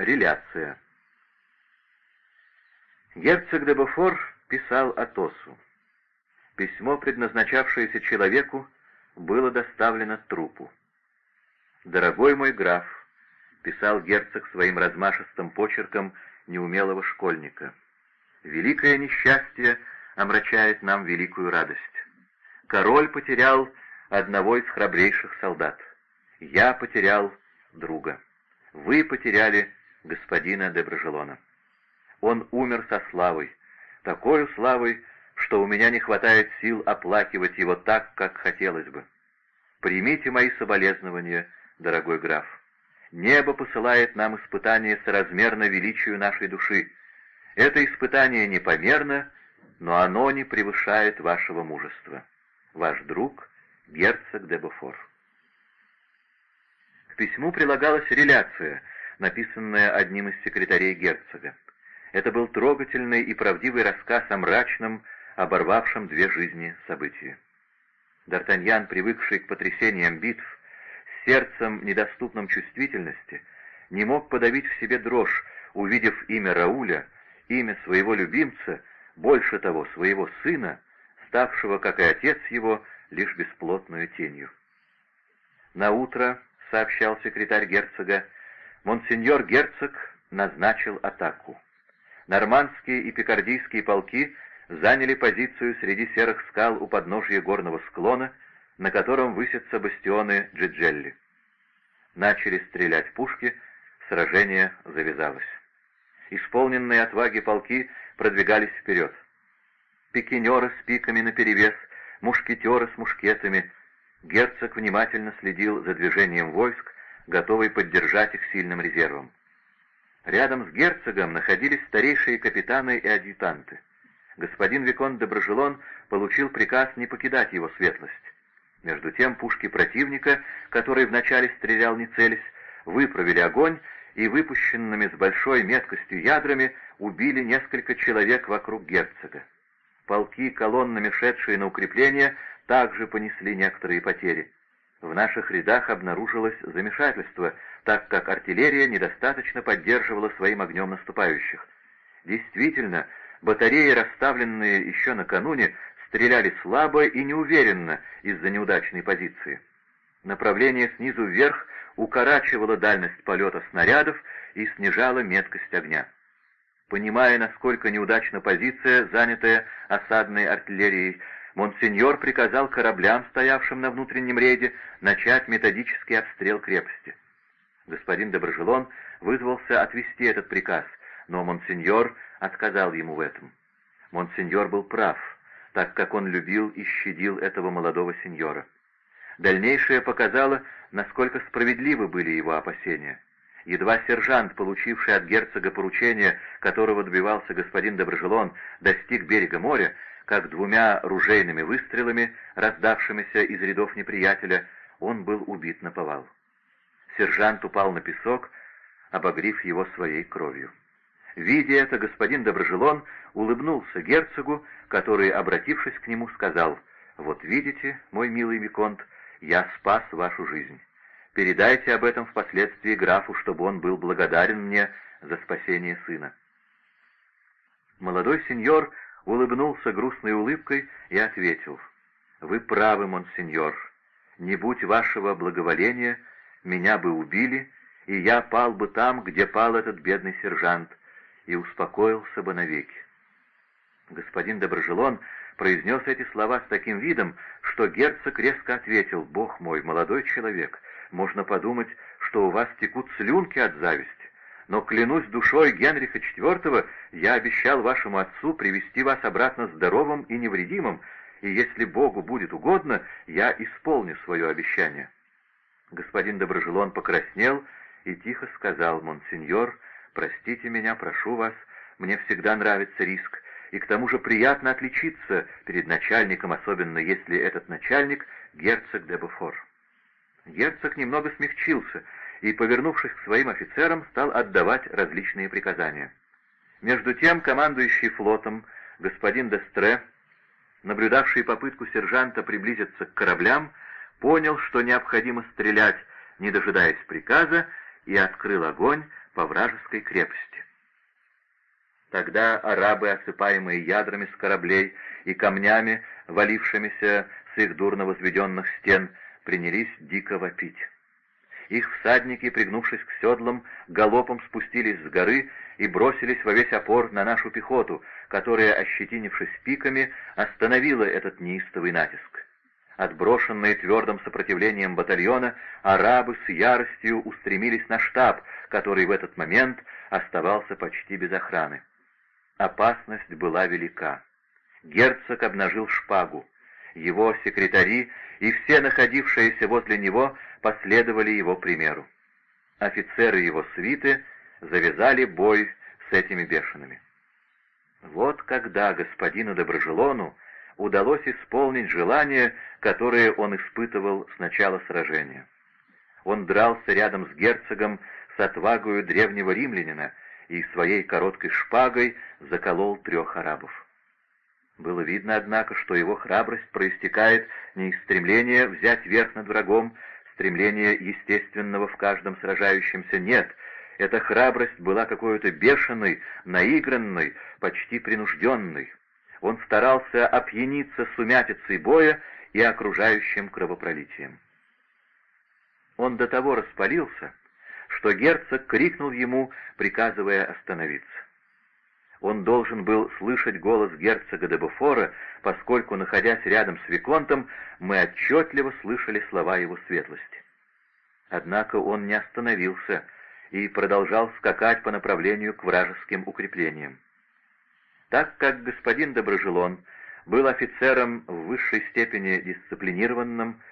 Реляция. Герцог де Бофор писал Атосу. Письмо, предназначавшееся человеку, было доставлено трупу. «Дорогой мой граф», — писал герцог своим размашистым почерком неумелого школьника, — «великое несчастье омрачает нам великую радость. Король потерял одного из храбрейших солдат. Я потерял друга. Вы потеряли господина де Брожелона. Он умер со славой, такой славой, что у меня не хватает сил оплакивать его так, как хотелось бы. Примите мои соболезнования, дорогой граф. Небо посылает нам испытание соразмерно величию нашей души. Это испытание непомерно, но оно не превышает вашего мужества. Ваш друг, герцог де Буфор. К письму прилагалась реляция, написанная одним из секретарей герцога. Это был трогательный и правдивый рассказ о мрачном, оборвавшем две жизни событии. Д'Артаньян, привыкший к потрясениям битв, с сердцем, недоступным чувствительности, не мог подавить в себе дрожь, увидев имя Рауля, имя своего любимца, больше того, своего сына, ставшего, как и отец его, лишь бесплотную тенью. На утро, сообщал секретарь герцога, монсеньор герцог назначил атаку. Нормандские и пикардийские полки заняли позицию среди серых скал у подножия горного склона, на котором высятся бастионы Джиджелли. Начали стрелять пушки, сражение завязалось. Исполненные отваги полки продвигались вперед. Пикинеры с пиками наперевес, мушкетеры с мушкетами. Герцог внимательно следил за движением войск, готовый поддержать их сильным резервом. Рядом с герцогом находились старейшие капитаны и адъютанты. Господин Викон де Брожелон получил приказ не покидать его светлость. Между тем пушки противника, который вначале стрелял не целясь, выправили огонь и выпущенными с большой меткостью ядрами убили несколько человек вокруг герцога. Полки, колоннами шедшие на укрепление, также понесли некоторые потери. В наших рядах обнаружилось замешательство, так как артиллерия недостаточно поддерживала своим огнем наступающих. Действительно, батареи, расставленные еще накануне, стреляли слабо и неуверенно из-за неудачной позиции. Направление снизу вверх укорачивало дальность полета снарядов и снижало меткость огня. Понимая, насколько неудачна позиция, занятая осадной артиллерией, Монсеньор приказал кораблям, стоявшим на внутреннем рейде, начать методический обстрел крепости. Господин Доброжелон вызвался отвести этот приказ, но Монсеньор отказал ему в этом. Монсеньор был прав, так как он любил и щадил этого молодого сеньора. Дальнейшее показало, насколько справедливы были его опасения. Едва сержант, получивший от герцога поручение, которого добивался господин Доброжелон, достиг берега моря, как двумя ружейными выстрелами, раздавшимися из рядов неприятеля, он был убит на повал. Сержант упал на песок, обогрив его своей кровью. Видя это, господин Доброжелон улыбнулся герцогу, который, обратившись к нему, сказал, «Вот видите, мой милый Виконт, я спас вашу жизнь. Передайте об этом впоследствии графу, чтобы он был благодарен мне за спасение сына». Молодой сеньор улыбнулся грустной улыбкой и ответил, «Вы правы, монсеньор. Не будь вашего благоволения, меня бы убили, и я пал бы там, где пал этот бедный сержант, и успокоился бы навеки». Господин Доброжелон произнес эти слова с таким видом, что герцог резко ответил, «Бог мой, молодой человек, можно подумать, что у вас текут слюнки от зависти но клянусь душой Генриха IV, я обещал вашему отцу привести вас обратно здоровым и невредимым, и если Богу будет угодно, я исполню свое обещание». Господин Доброжелон покраснел и тихо сказал, «Монсеньор, простите меня, прошу вас, мне всегда нравится риск, и к тому же приятно отличиться перед начальником, особенно если этот начальник — герцог де Буфор». Герцог немного смягчился — и, повернувшись к своим офицерам, стал отдавать различные приказания. Между тем командующий флотом господин Дестре, наблюдавший попытку сержанта приблизиться к кораблям, понял, что необходимо стрелять, не дожидаясь приказа, и открыл огонь по вражеской крепости. Тогда арабы, осыпаемые ядрами с кораблей и камнями, валившимися с их дурно возведенных стен, принялись дико вопить. Их всадники, пригнувшись к седлам, галопом спустились с горы и бросились во весь опор на нашу пехоту, которая, ощетинившись пиками, остановила этот неистовый натиск. Отброшенные твердым сопротивлением батальона, арабы с яростью устремились на штаб, который в этот момент оставался почти без охраны. Опасность была велика. Герцог обнажил шпагу. Его секретари и все находившиеся возле него последовали его примеру. Офицеры его свиты завязали бой с этими бешеными. Вот когда господину Доброжелону удалось исполнить желание, которое он испытывал с начала сражения. Он дрался рядом с герцогом с отвагою древнего римлянина и своей короткой шпагой заколол трех арабов. Было видно, однако, что его храбрость проистекает не из стремления взять верх над врагом, стремления естественного в каждом сражающемся нет. Эта храбрость была какой-то бешеной, наигранной, почти принужденной. Он старался опьяниться сумятицей боя и окружающим кровопролитием. Он до того распалился, что герцог крикнул ему, приказывая остановиться. Он должен был слышать голос герцога де Буфора, поскольку, находясь рядом с Виконтом, мы отчетливо слышали слова его светлости. Однако он не остановился и продолжал скакать по направлению к вражеским укреплениям. Так как господин Доброжелон был офицером в высшей степени дисциплинированным,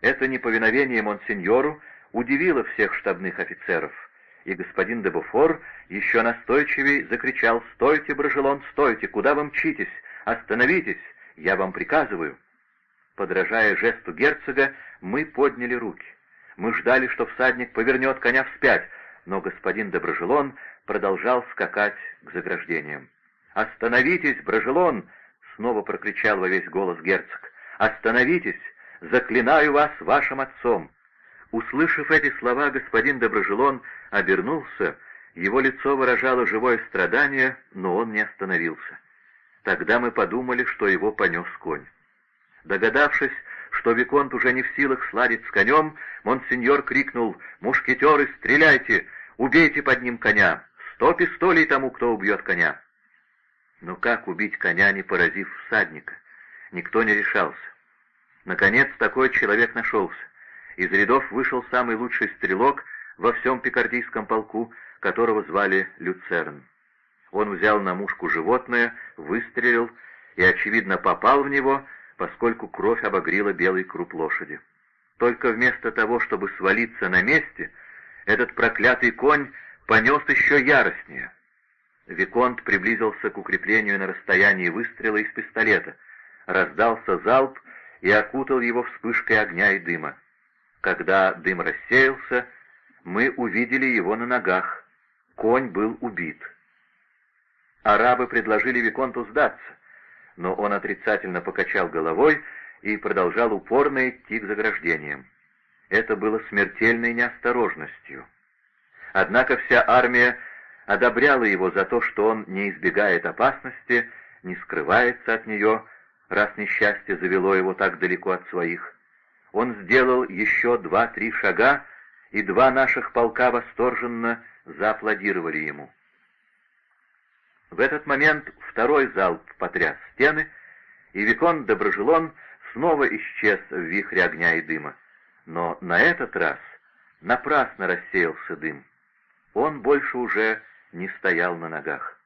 это неповиновение монсеньору удивило всех штабных офицеров — и господин де Буфор еще настойчивее закричал «Стойте, Брожелон, стойте! Куда вы мчитесь? Остановитесь! Я вам приказываю!» Подражая жесту герцога, мы подняли руки. Мы ждали, что всадник повернет коня вспять, но господин де Брожелон продолжал скакать к заграждениям. «Остановитесь, Брожелон!» — снова прокричал во весь голос герцог. «Остановитесь! Заклинаю вас вашим отцом!» Услышав эти слова, господин Доброжелон обернулся, его лицо выражало живое страдание, но он не остановился. Тогда мы подумали, что его понес конь. Догадавшись, что Виконт уже не в силах сладить с конем, монсеньор крикнул «Мушкетеры, стреляйте! Убейте под ним коня! Сто пистолей тому, кто убьет коня!» Но как убить коня, не поразив всадника? Никто не решался. Наконец такой человек нашелся. Из рядов вышел самый лучший стрелок во всем пикардийском полку, которого звали Люцерн. Он взял на мушку животное, выстрелил и, очевидно, попал в него, поскольку кровь обогрела белый круп лошади. Только вместо того, чтобы свалиться на месте, этот проклятый конь понес еще яростнее. Виконт приблизился к укреплению на расстоянии выстрела из пистолета, раздался залп и окутал его вспышкой огня и дыма. Когда дым рассеялся, мы увидели его на ногах. Конь был убит. Арабы предложили Виконту сдаться, но он отрицательно покачал головой и продолжал упорно идти к заграждениям. Это было смертельной неосторожностью. Однако вся армия одобряла его за то, что он не избегает опасности, не скрывается от нее, раз несчастье завело его так далеко от своих. Он сделал еще два-три шага, и два наших полка восторженно зааплодировали ему. В этот момент второй залп потряс стены, и Викон Доброжелон снова исчез в вихре огня и дыма. Но на этот раз напрасно рассеялся дым. Он больше уже не стоял на ногах.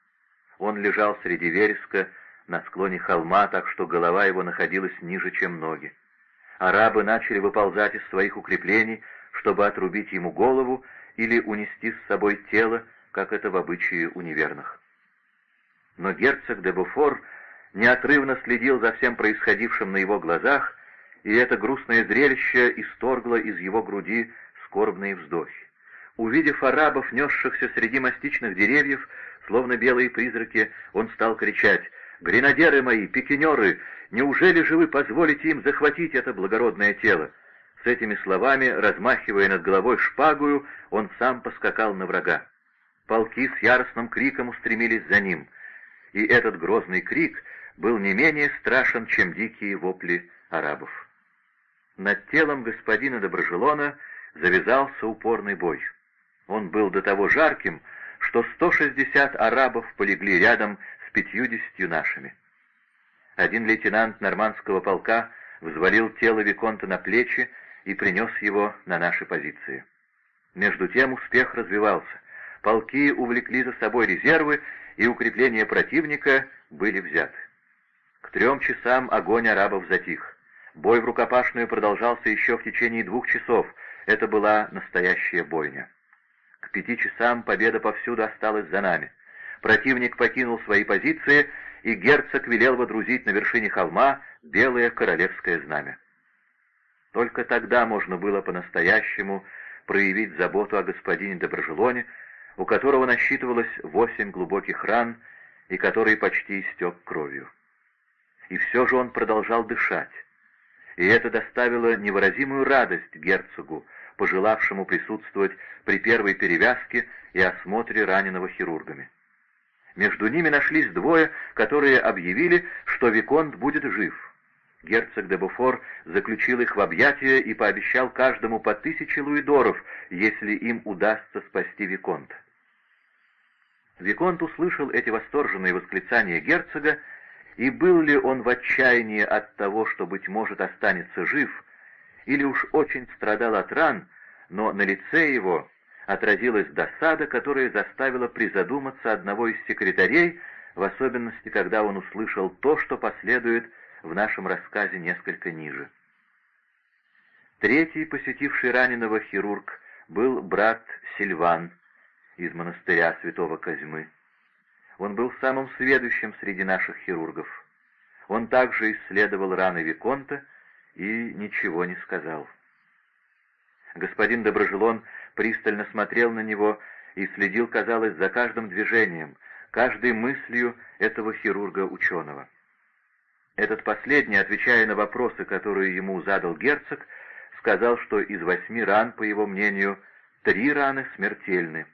Он лежал среди вереска на склоне холма, так что голова его находилась ниже, чем ноги. Арабы начали выползать из своих укреплений, чтобы отрубить ему голову или унести с собой тело, как это в обычае у неверных. Но герцог де Буфор неотрывно следил за всем происходившим на его глазах, и это грустное зрелище исторгло из его груди скорбные вздохи. Увидев арабов, несшихся среди мастичных деревьев, словно белые призраки, он стал кричать «Гренадеры мои, пикинеры, неужели же вы позволите им захватить это благородное тело?» С этими словами, размахивая над головой шпагую, он сам поскакал на врага. полки с яростным криком устремились за ним, и этот грозный крик был не менее страшен, чем дикие вопли арабов. Над телом господина Доброжелона завязался упорный бой. Он был до того жарким, что 160 арабов полегли рядом пятьюдесятью нашими. Один лейтенант нормандского полка взвалил тело Виконта на плечи и принес его на наши позиции. Между тем успех развивался. Полки увлекли за собой резервы, и укрепления противника были взяты. К трем часам огонь арабов затих. Бой в рукопашную продолжался еще в течение двух часов. Это была настоящая бойня. К пяти часам победа повсюду осталась за нами. Противник покинул свои позиции, и герцог велел водрузить на вершине холма белое королевское знамя. Только тогда можно было по-настоящему проявить заботу о господине Доброжелоне, у которого насчитывалось восемь глубоких ран и который почти истек кровью. И все же он продолжал дышать, и это доставило невыразимую радость герцогу, пожелавшему присутствовать при первой перевязке и осмотре раненого хирургами. Между ними нашлись двое, которые объявили, что Виконт будет жив. Герцог де Буфор заключил их в объятия и пообещал каждому по тысяче луидоров, если им удастся спасти Виконта. Виконт услышал эти восторженные восклицания герцога, и был ли он в отчаянии от того, что, быть может, останется жив, или уж очень страдал от ран, но на лице его отразилась досада, которая заставила призадуматься одного из секретарей, в особенности, когда он услышал то, что последует в нашем рассказе несколько ниже. Третий, посетивший раненого хирург, был брат Сильван из монастыря святого Козьмы. Он был самым сведущим среди наших хирургов. Он также исследовал раны Виконта и ничего не сказал. Господин Доброжелон пристально смотрел на него и следил, казалось, за каждым движением, каждой мыслью этого хирурга-ученого. Этот последний, отвечая на вопросы, которые ему задал герцог, сказал, что из восьми ран, по его мнению, три раны смертельны.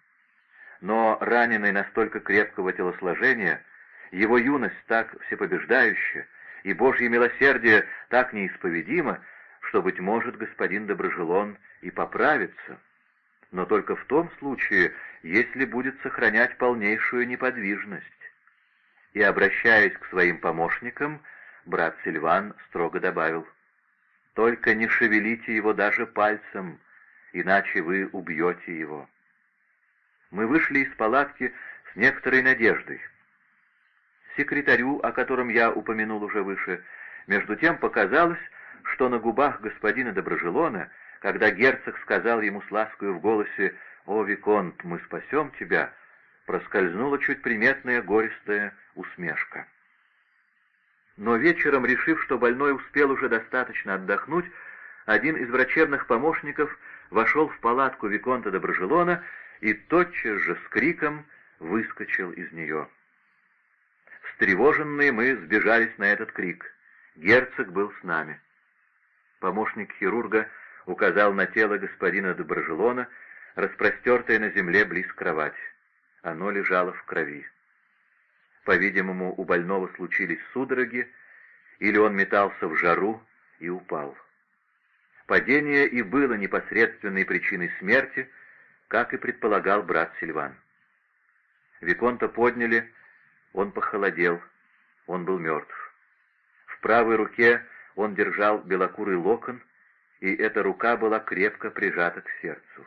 Но раненый настолько крепкого телосложения, его юность так всепобеждающая, и Божье милосердие так неисповедимо, что, быть может, господин Доброжелон и поправится, но только в том случае, если будет сохранять полнейшую неподвижность. И, обращаясь к своим помощникам, брат Сильван строго добавил, «Только не шевелите его даже пальцем, иначе вы убьете его». Мы вышли из палатки с некоторой надеждой. Секретарю, о котором я упомянул уже выше, между тем показалось, что на губах господина Доброжелона, когда герцог сказал ему с ласкою в голосе «О, Виконт, мы спасем тебя», проскользнула чуть приметная гористая усмешка. Но вечером, решив, что больной успел уже достаточно отдохнуть, один из врачебных помощников вошел в палатку Виконта Доброжелона и тотчас же с криком выскочил из нее. Встревоженные мы сбежались на этот крик. Герцог был с нами. Помощник хирурга указал на тело господина Доброжелона, распростертое на земле близ кровати. Оно лежало в крови. По-видимому, у больного случились судороги, или он метался в жару и упал. Падение и было непосредственной причиной смерти, как и предполагал брат Сильван. Виконта подняли, он похолодел, он был мертв. В правой руке он держал белокурый локон, и эта рука была крепко прижата к сердцу.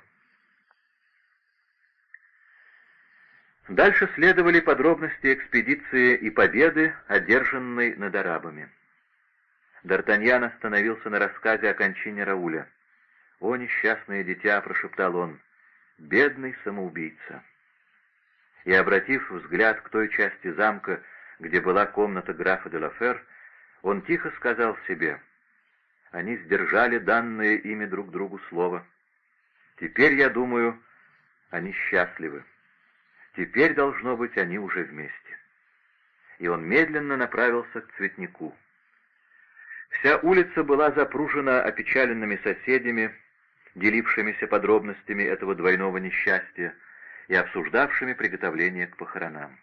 Дальше следовали подробности экспедиции и победы, одержанной над арабами. Д'Артаньян остановился на рассказе о кончине Рауля. «О, несчастное дитя!» — прошептал он. «Бедный самоубийца!» И, обратив взгляд к той части замка, где была комната графа де Лафер, он тихо сказал себе, «Они сдержали данное ими друг другу слово. Теперь, я думаю, они счастливы». Теперь, должно быть, они уже вместе. И он медленно направился к цветнику. Вся улица была запружена опечаленными соседями, делившимися подробностями этого двойного несчастья, и обсуждавшими приготовление к похоронам.